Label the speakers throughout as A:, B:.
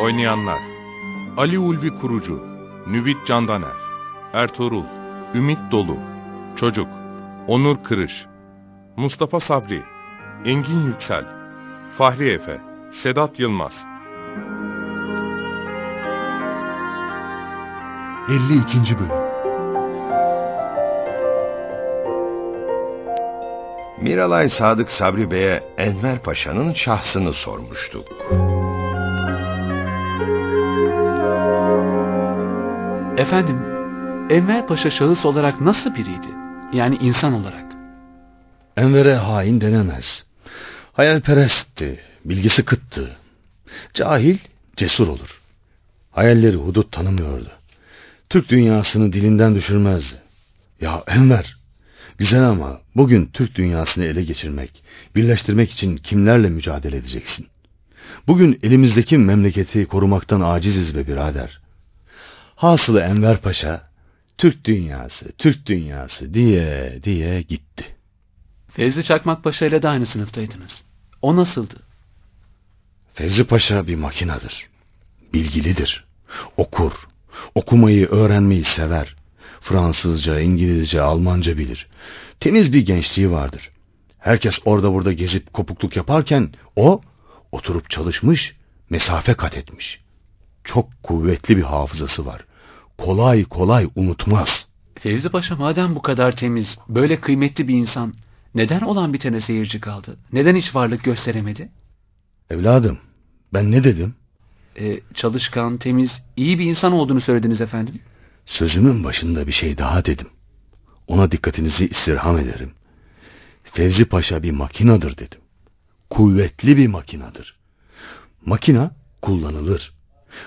A: Oynayanlar Ali Ulvi Kurucu Nüvit Candaner Ertuğrul Ümit Dolu Çocuk Onur Kırış Mustafa Sabri Engin Yüksel Fahri Efe Sedat Yılmaz
B: 52. Bölüm
C: Miralay Sadık Sabri Bey'e Enver Paşa'nın şahsını sormuştuk.
D: Efendim, Enver Paşa şahıs olarak nasıl biriydi? Yani insan olarak.
E: Enver'e hain denemez. Hayalperestti, bilgisi kıttı. Cahil, cesur olur. Hayalleri hudut tanımıyordu. Türk dünyasını dilinden düşürmezdi. Ya Enver, güzel ama bugün Türk dünyasını ele geçirmek, birleştirmek için kimlerle mücadele edeceksin? Bugün elimizdeki memleketi korumaktan aciziz be birader. Hasılı Enver Paşa, Türk dünyası, Türk dünyası diye diye gitti.
D: Fevzi Çakmak Paşa ile de aynı sınıftaydınız. O nasıldı?
E: Fevzi Paşa bir makinadır. Bilgilidir. Okur. Okumayı, öğrenmeyi sever. Fransızca, İngilizce, Almanca bilir. Temiz bir gençliği vardır. Herkes orada burada gezip kopukluk yaparken o oturup çalışmış, mesafe kat etmiş. Çok kuvvetli bir hafızası var. Kolay kolay unutmaz.
D: Fevzi Paşa madem bu kadar temiz, böyle kıymetli bir insan, neden olan bitene seyirci kaldı? Neden hiç varlık gösteremedi?
E: Evladım, ben ne dedim?
D: Ee, çalışkan, temiz, iyi bir insan olduğunu söylediniz efendim.
E: Sözümün başında bir şey daha dedim. Ona dikkatinizi istirham ederim. Fevzi Paşa bir makinadır dedim. Kuvvetli bir makinadır. Makina kullanılır.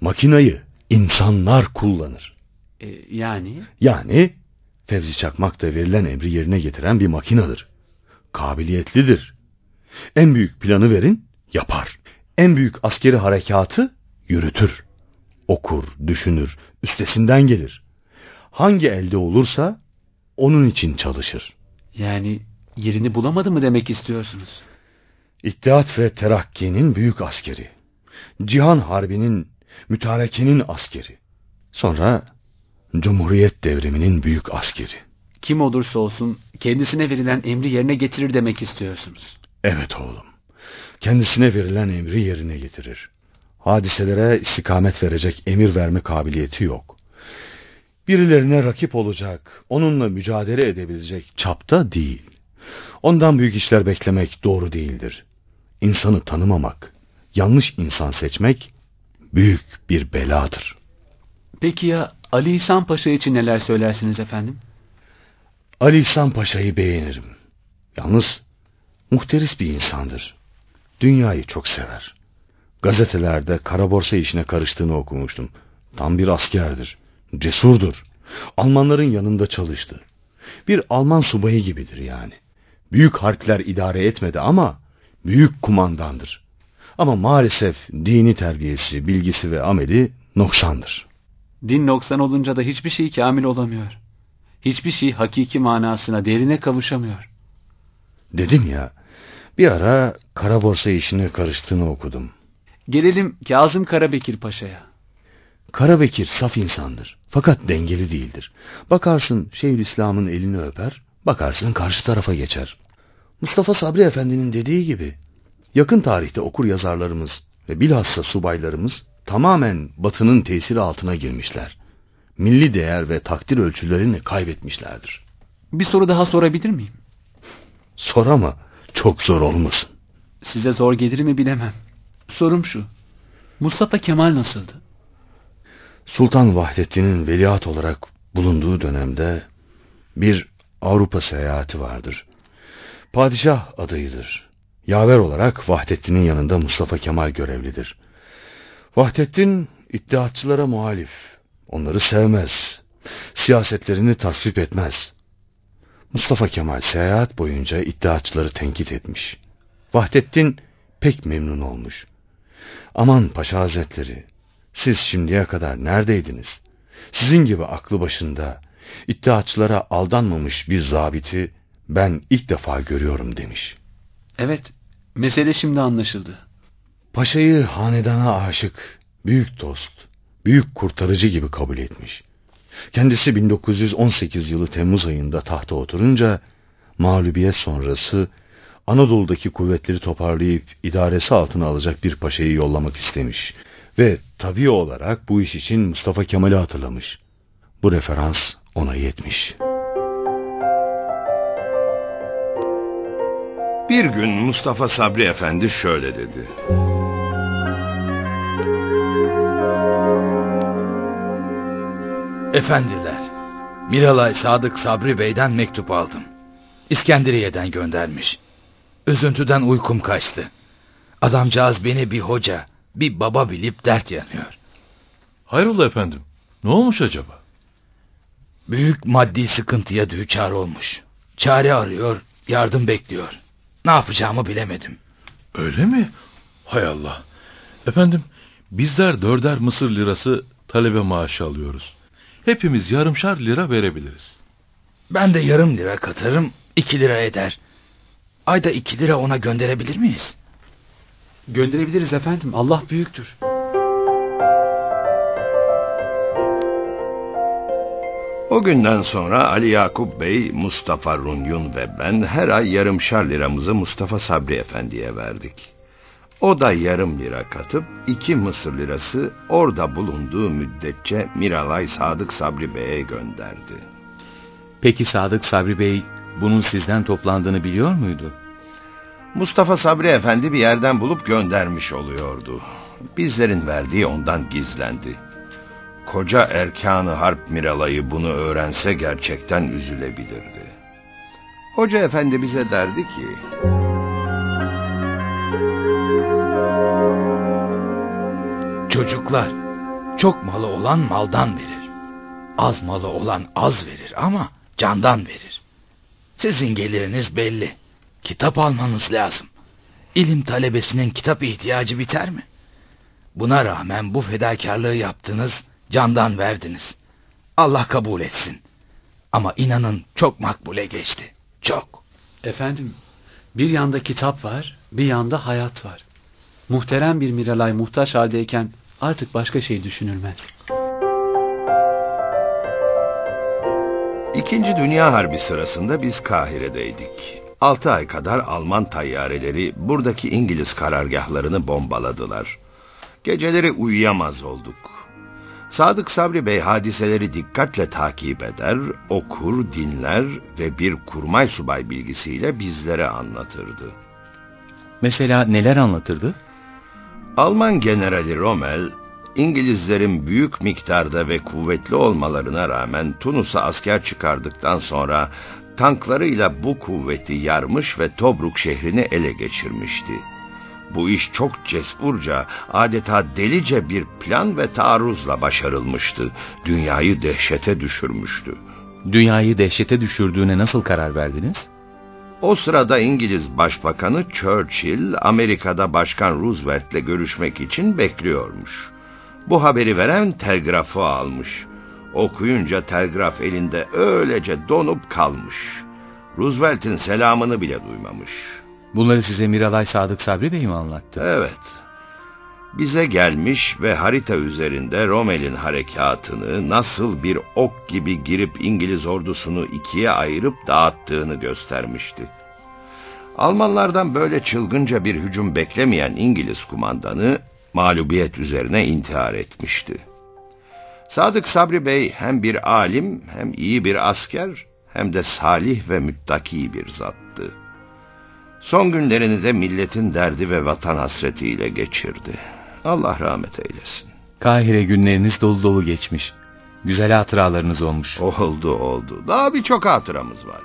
E: Makinayı insanlar kullanır.
D: Ee, yani?
E: Yani Fevzi Çakmak da verilen emri yerine getiren bir makinadır. Kabiliyetlidir. En büyük planı verin, yapar. En büyük askeri harekatı yürütür. Okur, düşünür, üstesinden gelir. Hangi elde olursa onun için çalışır.
D: Yani yerini bulamadı mı demek istiyorsunuz?
E: İttihat ve Terakki'nin büyük askeri. Cihan Harbi'nin, mütarekenin askeri. Sonra Cumhuriyet devriminin büyük askeri.
D: Kim olursa olsun kendisine verilen emri yerine getirir demek istiyorsunuz.
E: Evet oğlum. Kendisine verilen emri yerine getirir. Hadiselere istikamet verecek emir verme kabiliyeti yok. Birilerine rakip olacak, onunla mücadele edebilecek çapta değil. Ondan büyük işler beklemek doğru değildir. İnsanı tanımamak, yanlış insan seçmek büyük bir beladır.
D: Peki ya Ali İhsan Paşa için neler söylersiniz efendim?
E: Ali İhsan Paşa'yı beğenirim. Yalnız muhteris bir insandır. Dünyayı çok sever. Gazetelerde kara borsa işine karıştığını okumuştum. Tam bir askerdir. Cesurdur. Almanların yanında çalıştı. Bir Alman subayı gibidir yani. Büyük harpler idare etmedi ama büyük kumandandır. Ama maalesef dini terbiyesi, bilgisi ve ameli noksandır.
D: Din noksan olunca da hiçbir şey kamil olamıyor. Hiçbir şey hakiki manasına, derine kavuşamıyor.
E: Dedim ya, bir ara kara borsa işine karıştığını okudum.
D: Gelelim Kazım Karabekir Paşa'ya.
E: Karabekir saf insandır. Fakat dengeli değildir. Bakarsın Şeyhülislam'ın elini öper, bakarsın karşı tarafa geçer. Mustafa Sabri Efendi'nin dediği gibi, yakın tarihte okur yazarlarımız ve bilhassa subaylarımız tamamen batının tesiri altına girmişler. Milli değer ve takdir ölçülerini kaybetmişlerdir.
D: Bir soru daha sorabilir miyim?
E: Sor ama çok zor olmasın.
D: Size zor gelir mi bilemem. Sorum şu. Mustafa Kemal nasıldı?
E: Sultan Vahdettin'in veliaht olarak bulunduğu dönemde bir Avrupa seyahati vardır. Padişah adayıdır. Yaver olarak Vahdettin'in yanında Mustafa Kemal görevlidir. Vahdettin iddiatçılara muhalif. Onları sevmez. Siyasetlerini tasvip etmez. Mustafa Kemal seyahat boyunca iddiatçıları tenkit etmiş. Vahdettin pek memnun olmuş. Aman Paşa Hazretleri, siz şimdiye kadar neredeydiniz? Sizin gibi aklı başında, iddiatçılara aldanmamış bir zabiti ben ilk defa görüyorum demiş.
D: Evet, mesele şimdi anlaşıldı.
E: Paşayı hanedana aşık, büyük dost, büyük kurtarıcı gibi kabul etmiş. Kendisi 1918 yılı Temmuz ayında tahta oturunca mağlubiyet sonrası Anadolu'daki kuvvetleri toparlayıp idaresi altına alacak bir paşayı yollamak istemiş ve tabii olarak bu iş için Mustafa Kemal'i hatırlamış. Bu referans ona yetmiş.
C: Bir gün Mustafa Sabri Efendi şöyle dedi.
F: Efendiler, Miralay Sadık Sabri Bey'den mektup aldım. İskenderiye'den göndermiş. Üzüntüden uykum kaçtı. Adamcağız beni bir hoca, bir baba bilip dert yanıyor.
G: Hayrola efendim? Ne olmuş acaba?
F: Büyük maddi sıkıntıya düçar olmuş. Çare arıyor, yardım bekliyor. Ne yapacağımı bilemedim.
G: Öyle mi? Hay Allah. Efendim, bizler dörder Mısır lirası talebe maaşı alıyoruz. Hepimiz yarımşar lira verebiliriz.
F: Ben de yarım lira katarım, iki lira eder. Ayda iki lira ona gönderebilir miyiz?
D: Gönderebiliriz efendim. Allah büyüktür.
C: O günden sonra Ali Yakup Bey, Mustafa Runyun ve ben her ay yarımşar liramızı Mustafa Sabri Efendi'ye verdik. O da yarım lira katıp iki Mısır lirası orada bulunduğu müddetçe Miralay Sadık Sabri Bey'e gönderdi.
H: Peki Sadık Sabri Bey bunun sizden toplandığını biliyor muydu?
C: Mustafa Sabri Efendi bir yerden bulup göndermiş oluyordu. Bizlerin verdiği ondan gizlendi. Koca Erkanı Harp Miralay'ı bunu öğrense gerçekten üzülebilirdi. Hoca Efendi bize derdi ki...
F: Çocuklar, çok malı olan maldan verir. Az malı olan az verir ama candan verir. Sizin geliriniz belli. Kitap almanız lazım. İlim talebesinin kitap ihtiyacı biter mi? Buna rağmen bu fedakarlığı yaptınız, candan verdiniz. Allah kabul etsin. Ama inanın çok makbule geçti. Çok.
D: Efendim, bir yanda kitap var, bir yanda hayat var. Muhterem bir Miralay muhtaç haldeyken artık başka şey düşünülmez.
C: İkinci Dünya Harbi sırasında biz Kahire'deydik. Altı ay kadar Alman tayyareleri buradaki İngiliz karargahlarını bombaladılar. Geceleri uyuyamaz olduk. Sadık Sabri Bey hadiseleri dikkatle takip eder, okur, dinler ve bir kurmay subay bilgisiyle bizlere anlatırdı.
H: Mesela neler anlatırdı?
C: Alman generali Rommel, İngilizlerin büyük miktarda ve kuvvetli olmalarına rağmen Tunus'a asker çıkardıktan sonra tanklarıyla bu kuvveti yarmış ve Tobruk şehrini ele geçirmişti. Bu iş çok cesurca, adeta delice bir plan ve taarruzla başarılmıştı. Dünyayı dehşete düşürmüştü.
H: Dünyayı dehşete düşürdüğüne nasıl karar verdiniz?
C: O sırada İngiliz Başbakanı Churchill, Amerika'da Başkan Roosevelt'le görüşmek için bekliyormuş. Bu haberi veren telgrafı almış. Okuyunca telgraf elinde öylece donup kalmış. Roosevelt'in selamını bile duymamış.
H: Bunları size Miralay Sadık Sabri Bey mi anlattı?
C: Evet. Bize gelmiş ve harita üzerinde Rommel'in harekatını nasıl bir ok gibi girip İngiliz ordusunu ikiye ayırıp dağıttığını göstermişti. Almanlardan böyle çılgınca bir hücum beklemeyen İngiliz kumandanı mağlubiyet üzerine intihar etmişti. Sadık Sabri Bey hem bir alim hem iyi bir asker hem de salih ve müttaki bir zattı. Son günlerini de milletin derdi ve vatan hasretiyle geçirdi. Allah rahmet eylesin.
H: Kahire günleriniz dolu dolu geçmiş. Güzel hatıralarınız olmuş.
C: Oldu oldu. Daha birçok hatıramız var.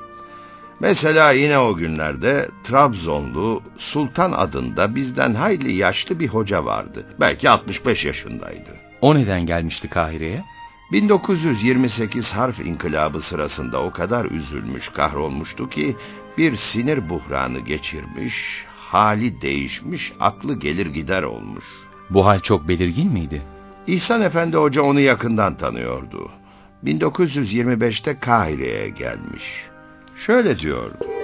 C: Mesela yine o günlerde Trabzonlu Sultan adında bizden hayli yaşlı bir hoca vardı. Belki 65 yaşındaydı.
H: O neden gelmişti Kahire'ye?
C: 1928 harf inkılabı sırasında o kadar üzülmüş, kahrolmuştu ki bir sinir buhranı geçirmiş, hali değişmiş, aklı gelir gider olmuş.
H: Bu hal çok belirgin miydi?
C: İhsan Efendi Hoca onu yakından tanıyordu. 1925'te Kahire'ye gelmiş. Şöyle diyordu.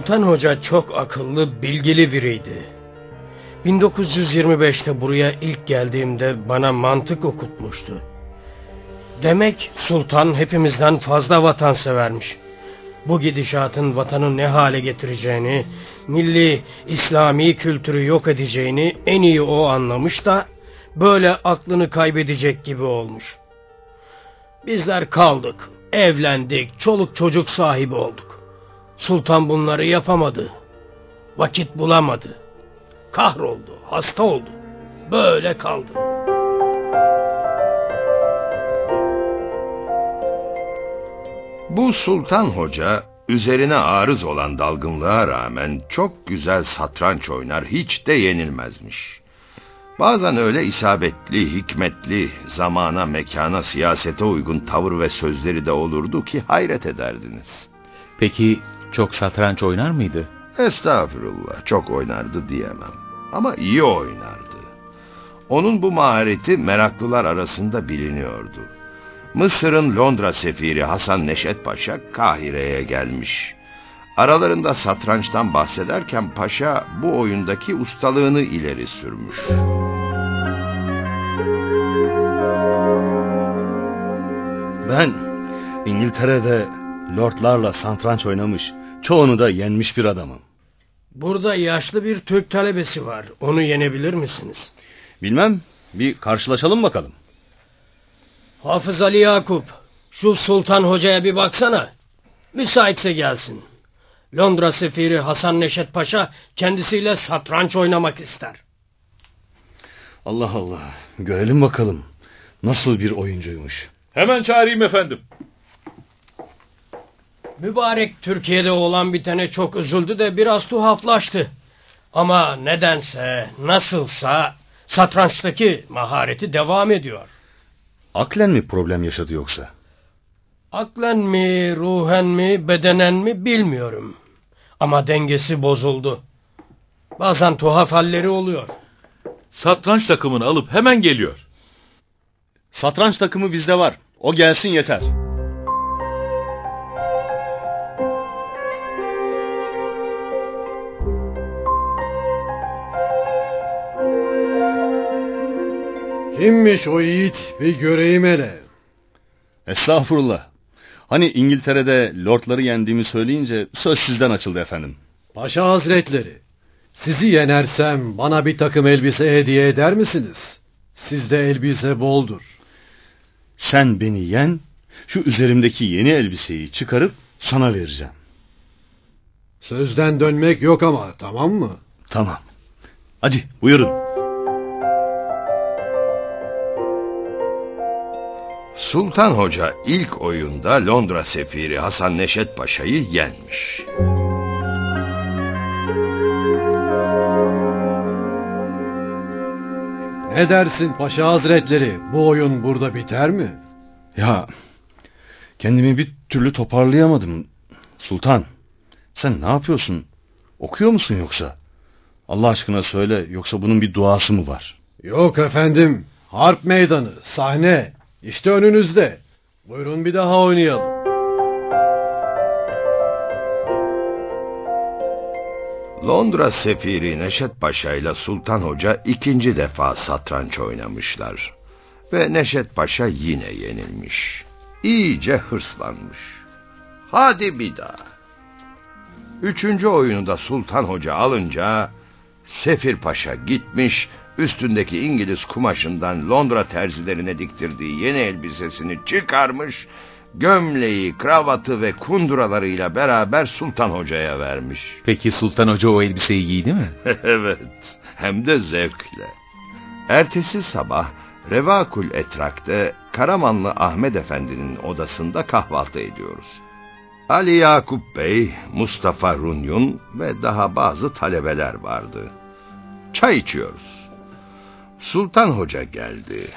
I: Sultan Hoca çok akıllı, bilgili biriydi. 1925'te buraya ilk geldiğimde bana mantık okutmuştu. Demek sultan hepimizden fazla vatansevermiş. Bu gidişatın vatanı ne hale getireceğini, milli, İslami kültürü yok edeceğini en iyi o anlamış da böyle aklını kaybedecek gibi olmuş. Bizler kaldık, evlendik, çoluk çocuk sahibi olduk. Sultan bunları yapamadı. Vakit bulamadı. Kahroldu, hasta oldu. Böyle kaldı.
C: Bu Sultan Hoca üzerine arız olan dalgınlığa rağmen çok güzel satranç oynar hiç de yenilmezmiş. Bazen öyle isabetli, hikmetli, zamana, mekana, siyasete uygun tavır ve sözleri de olurdu ki hayret ederdiniz.
H: Peki çok satranç oynar mıydı?
C: Estağfurullah, çok oynardı diyemem. Ama iyi oynardı. Onun bu mahareti meraklılar arasında biliniyordu. Mısır'ın Londra sefiri Hasan Neşet Paşa Kahire'ye gelmiş. Aralarında satrançtan bahsederken paşa bu oyundaki ustalığını ileri sürmüş.
E: Ben İngiltere'de lordlarla satranç oynamış, çoğunu da yenmiş bir adamım.
I: Burada yaşlı bir Türk talebesi var. Onu yenebilir misiniz?
E: Bilmem, bir karşılaşalım bakalım.
I: Hafız Ali Yakup, şu Sultan Hoca'ya bir baksana. Müsaitse gelsin. Londra sefiri Hasan Neşet Paşa kendisiyle satranç oynamak ister.
E: Allah Allah, görelim bakalım. Nasıl bir oyuncuymuş.
G: Hemen çağırayım efendim.
I: Mübarek Türkiye'de olan bitene çok üzüldü de biraz tuhaflaştı. Ama nedense, nasılsa satrançtaki mahareti devam ediyor.
E: Aklen mi problem yaşadı yoksa?
I: Aklen mi, ruhen mi, bedenen mi bilmiyorum. Ama dengesi bozuldu. Bazen tuhaf halleri oluyor.
G: Satranç takımını alıp hemen geliyor.
E: Satranç takımı bizde var. O gelsin yeter.
B: Kimmiş o yiğit bir göreyim hele.
E: Estağfurullah. Hani İngiltere'de lordları yendiğimi söyleyince söz sizden açıldı efendim.
B: Paşa hazretleri, sizi yenersem bana bir takım elbise hediye eder misiniz? Sizde elbise boldur.
E: Sen beni yen, şu üzerimdeki yeni elbiseyi çıkarıp sana vereceğim.
B: Sözden dönmek yok ama tamam mı?
E: Tamam. Hadi buyurun.
C: Sultan Hoca ilk oyunda Londra sefiri Hasan Neşet Paşa'yı yenmiş.
B: Ne dersin Paşa hazretleri bu oyun burada biter mi?
E: Ya kendimi bir türlü toparlayamadım. Sultan sen ne yapıyorsun? Okuyor musun yoksa? Allah aşkına söyle yoksa bunun bir duası mı var?
B: Yok efendim harp meydanı sahne işte önünüzde. Buyurun bir daha oynayalım.
C: Londra sefiri Neşet Paşa ile Sultan Hoca ikinci defa satranç oynamışlar. Ve Neşet Paşa yine yenilmiş. İyice hırslanmış. Hadi bir daha. Üçüncü oyunu da Sultan Hoca alınca Sefir Paşa gitmiş, üstündeki İngiliz kumaşından Londra terzilerine diktirdiği yeni elbisesini çıkarmış, gömleği, kravatı ve kunduralarıyla beraber Sultan Hoca'ya vermiş.
H: Peki Sultan Hoca o elbiseyi giydi mi?
C: evet, hem de zevkle. Ertesi sabah Revakul Etrak'te Karamanlı Ahmet Efendi'nin odasında kahvaltı ediyoruz. Ali Yakup Bey, Mustafa Runyun ve daha bazı talebeler vardı. Çay içiyoruz. Sultan Hoca geldi.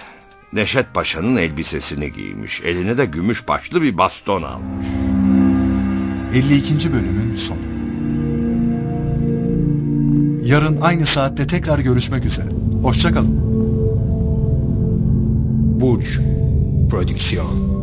C: Neşet Paşa'nın elbisesini giymiş, eline de gümüş başlı bir baston almış.
J: 52. bölümün sonu. Yarın aynı saatte tekrar görüşmek üzere. Hoşçakalın.
K: Burç Prodüksiyon